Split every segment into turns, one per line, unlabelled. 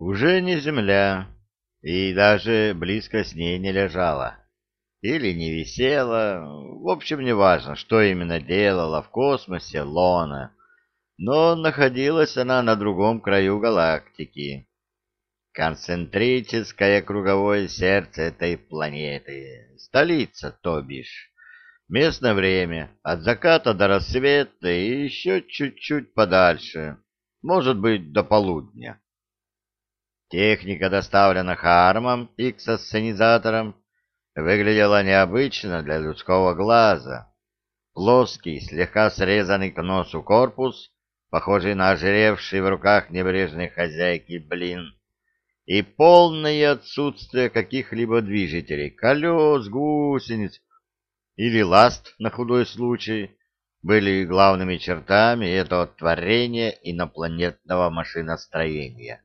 Уже не Земля, и даже близко с ней не лежала. Или не висела, в общем, неважно, что именно делала в космосе Лона, но находилась она на другом краю галактики. Концентрическое круговое сердце этой планеты, столица, то бишь. Местное время от заката до рассвета и еще чуть-чуть подальше, может быть, до полудня. Техника доставлена Хармом и ксасценизатором выглядела необычно для людского глаза. Плоский, слегка срезанный к носу корпус, похожий на ожиревший в руках небрежной хозяйки блин, и полное отсутствие каких-либо движителей, колес, гусениц или ласт на худой случай, были главными чертами этого творения инопланетного машиностроения.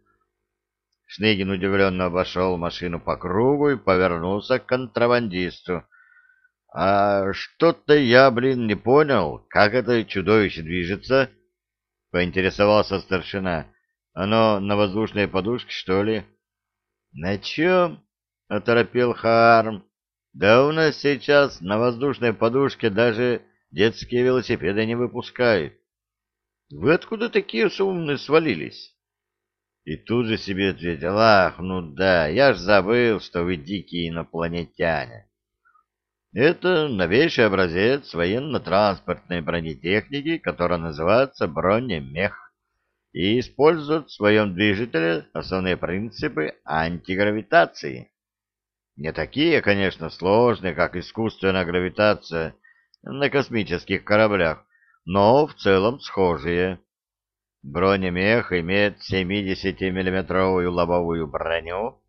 Шнегин удивленно обошел машину по кругу и повернулся к контрабандисту. — А что-то я, блин, не понял, как это чудовище движется? — поинтересовался старшина. — Оно на воздушной подушке, что ли? — На чем? — оторопел Харм. — Да у нас сейчас на воздушной подушке даже детские велосипеды не выпускают. — Вы откуда такие сумные свалились? И тут же себе ответил, ах, ну да, я ж забыл, что вы дикие инопланетяне. Это новейший образец военно-транспортной бронетехники, которая называется бронемех, и использует в своем движителе основные принципы антигравитации. Не такие, конечно, сложные, как искусственная гравитация на космических кораблях, но в целом схожие. Бронемех имеет 70-миллиметровую лобовую броню,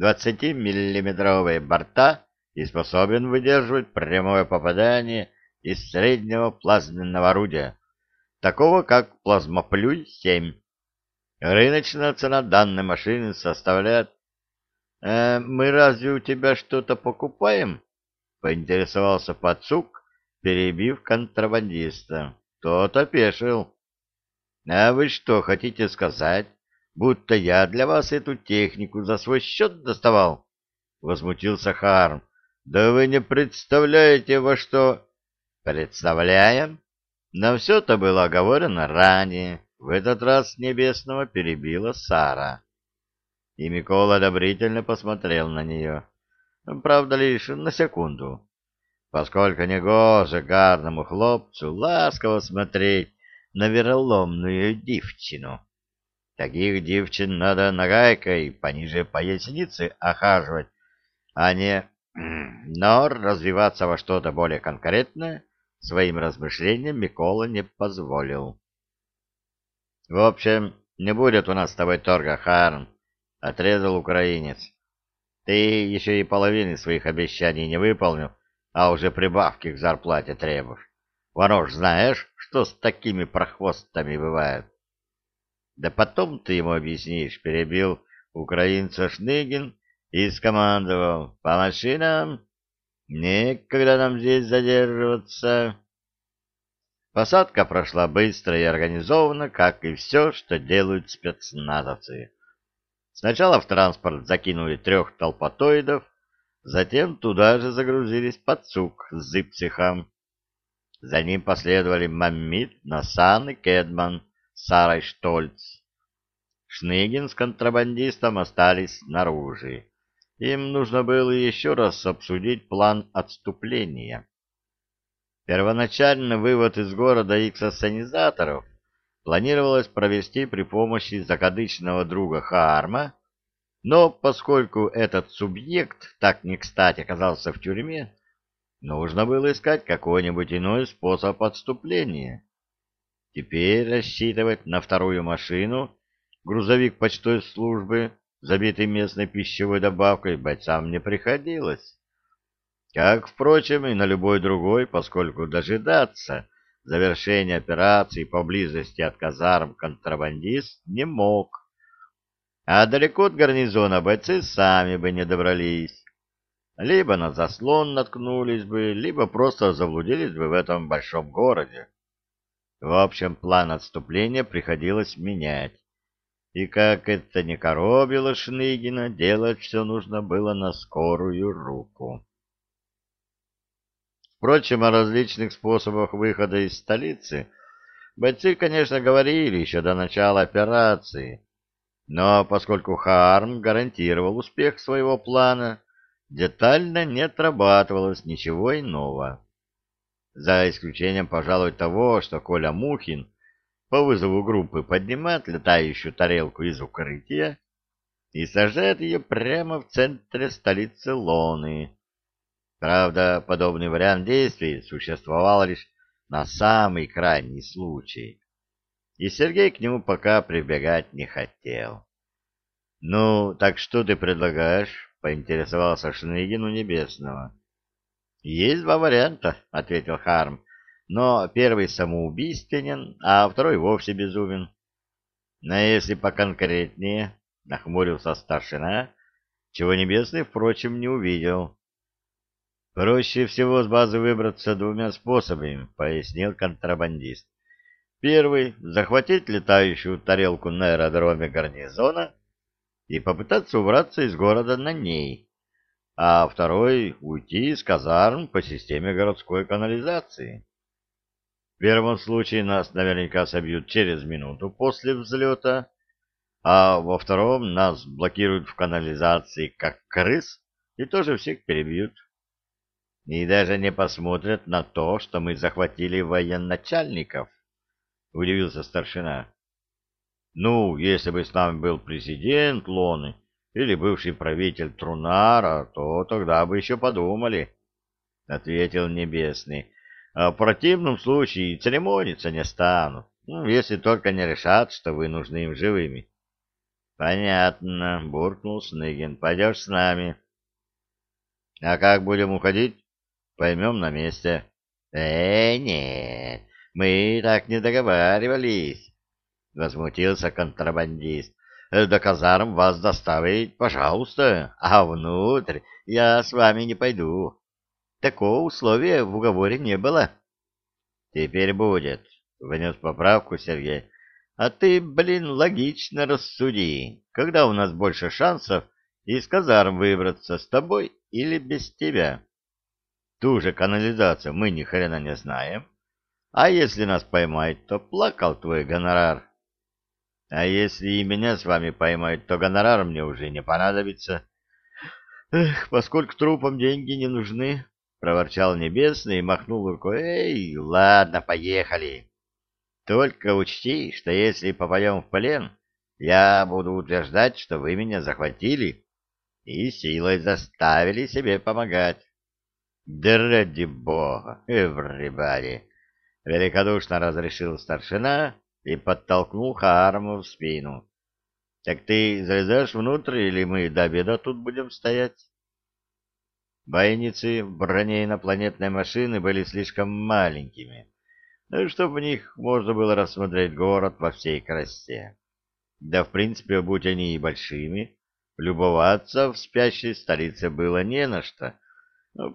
20-миллиметровые борта и способен выдерживать прямое попадание из среднего плазменного орудия, такого как плазмоплюй-7. Рыночная цена данной машины составляет... «Э, «Мы разве у тебя что-то покупаем?» — поинтересовался Пацук, перебив контрабандиста. Тот опешил. А вы что, хотите сказать, будто я для вас эту технику за свой счет доставал? Возмутился Харм. Да вы не представляете, во что... Представляем. Но все это было оговорено ранее. В этот раз небесного перебила Сара. И Микола одобрительно посмотрел на нее. Правда, лишь на секунду. Поскольку негоже гарному хлопцу ласково смотреть на вероломную девчину. Таких девчин надо нагайкой пониже поясницы охаживать, а не... Но развиваться во что-то более конкретное своим размышлениям Микола не позволил. — В общем, не будет у нас с тобой торга, Харн, — отрезал украинец. — Ты еще и половины своих обещаний не выполнил, а уже прибавки к зарплате требуешь. Ворож, знаешь, что с такими прохвостами бывает? Да потом ты ему объяснишь, перебил украинца Шныгин и скомандовал. По машинам, некогда нам здесь задерживаться. Посадка прошла быстро и организованно, как и все, что делают спецназовцы. Сначала в транспорт закинули трех толпотоидов, затем туда же загрузились подсук с зыпцехом, за ним последовали Маммит, Насан и Кедман с Сарой Штольц. Шныгин с контрабандистом остались снаружи. Им нужно было еще раз обсудить план отступления. Первоначально вывод из города иксосанизаторов планировалось провести при помощи закадычного друга Хаарма, но поскольку этот субъект так не кстати оказался в тюрьме, Нужно было искать какой-нибудь иной способ отступления. Теперь рассчитывать на вторую машину, грузовик почтой службы, забитый местной пищевой добавкой, бойцам не приходилось. Как, впрочем, и на любой другой, поскольку дожидаться завершения операции поблизости от казарм контрабандист не мог. А далеко от гарнизона бойцы сами бы не добрались либо на заслон наткнулись бы, либо просто заблудились бы в этом большом городе. В общем, план отступления приходилось менять. и как это не коробило Шныгина, делать все нужно было на скорую руку. Впрочем, о различных способах выхода из столицы бойцы, конечно, говорили еще до начала операции, но поскольку Харм гарантировал успех своего плана, детально не отрабатывалось ничего иного. За исключением, пожалуй, того, что Коля Мухин по вызову группы поднимает летающую тарелку из укрытия и сажает ее прямо в центре столицы Лоны. Правда, подобный вариант действий существовал лишь на самый крайний случай, и Сергей к нему пока прибегать не хотел. — Ну, так что ты предлагаешь? — поинтересовался Шныгин у Небесного. — Есть два варианта, — ответил Харм, — но первый самоубийственен, а второй вовсе безумен. — Но если поконкретнее, — нахмурился старшина, чего Небесный, впрочем, не увидел. — Проще всего с базы выбраться двумя способами, — пояснил контрабандист. Первый — захватить летающую тарелку на аэродроме гарнизона и попытаться убраться из города на ней а второй — уйти из казарм по системе городской канализации. В первом случае нас наверняка собьют через минуту после взлета, а во втором нас блокируют в канализации как крыс и тоже всех перебьют. И даже не посмотрят на то, что мы захватили военачальников, — удивился старшина. — Ну, если бы с нами был президент Лоны, или бывший правитель Трунара, то тогда бы еще подумали, — ответил Небесный. А — В противном случае церемониться не стану, ну, если только не решат, что вы нужны им живыми. — Понятно, — буркнул Сныгин. — Пойдешь с нами. — А как будем уходить? Поймем на месте. — Э, нет, мы так не договаривались, — возмутился контрабандист. Э, до казарм вас доставить, пожалуйста, а внутрь я с вами не пойду. Такого условия в уговоре не было. Теперь будет, — внес поправку Сергей. А ты, блин, логично рассуди, когда у нас больше шансов из казарм выбраться с тобой или без тебя. Ту же канализацию мы ни хрена не знаем. А если нас поймают, то плакал твой гонорар. А если и меня с вами поймают, то гонорар мне уже не понадобится. — Эх, поскольку трупам деньги не нужны, — проворчал Небесный и махнул рукой. — Эй, ладно, поехали. Только учти, что если попадем в плен, я буду утверждать, что вы меня захватили и силой заставили себе помогать. — Да ради бога, everybody! — великодушно разрешил старшина, — и подтолкнул Харму в спину. — Так ты залезаешь внутрь, или мы до обеда тут будем стоять? Бойницы в броне инопланетной машины были слишком маленькими, ну, чтобы в них можно было рассмотреть город во всей красе. Да, в принципе, будь они и большими, любоваться в спящей столице было не на что,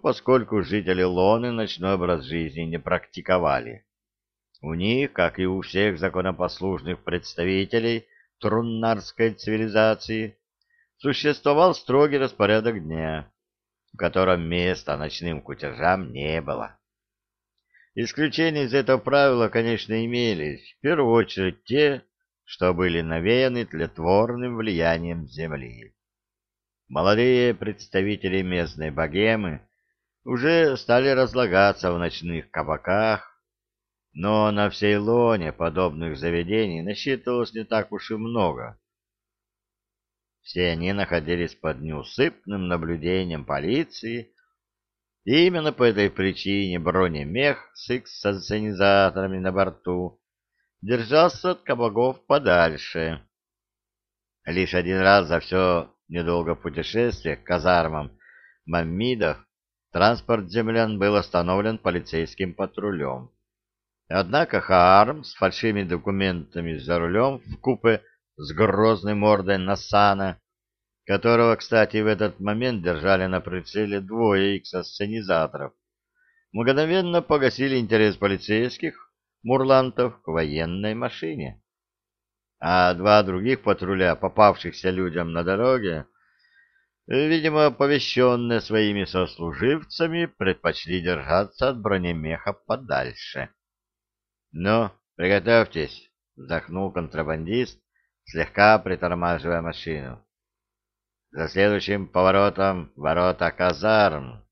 поскольку жители Лоны ночной образ жизни не практиковали. У них, как и у всех законопослушных представителей труннарской цивилизации, существовал строгий распорядок дня, в котором места ночным кутежам не было. Исключения из этого правила, конечно, имелись, в первую очередь те, что были навеяны тлетворным влиянием Земли. Молодые представители местной богемы уже стали разлагаться в ночных кабаках, но на всей лоне подобных заведений насчитывалось не так уж и много. Все они находились под неусыпным наблюдением полиции, и именно по этой причине бронемех с икс-сценизаторами на борту держался от кабаков подальше. Лишь один раз за все недолго путешествие к казармам Маммидов транспорт землян был остановлен полицейским патрулем. Однако Хаарм с фальшивыми документами за рулем в купе с грозной мордой Насана, которого, кстати, в этот момент держали на прицеле двое иксосценизаторов, мгновенно погасили интерес полицейских мурлантов к военной машине. а два других патруля, попавшихся людям на дороге, видимо, оповещенные своими сослуживцами, предпочли держаться от бронемеха подальше. — Ну, приготовьтесь, — вздохнул контрабандист, слегка притормаживая машину. — За следующим поворотом ворота казарм.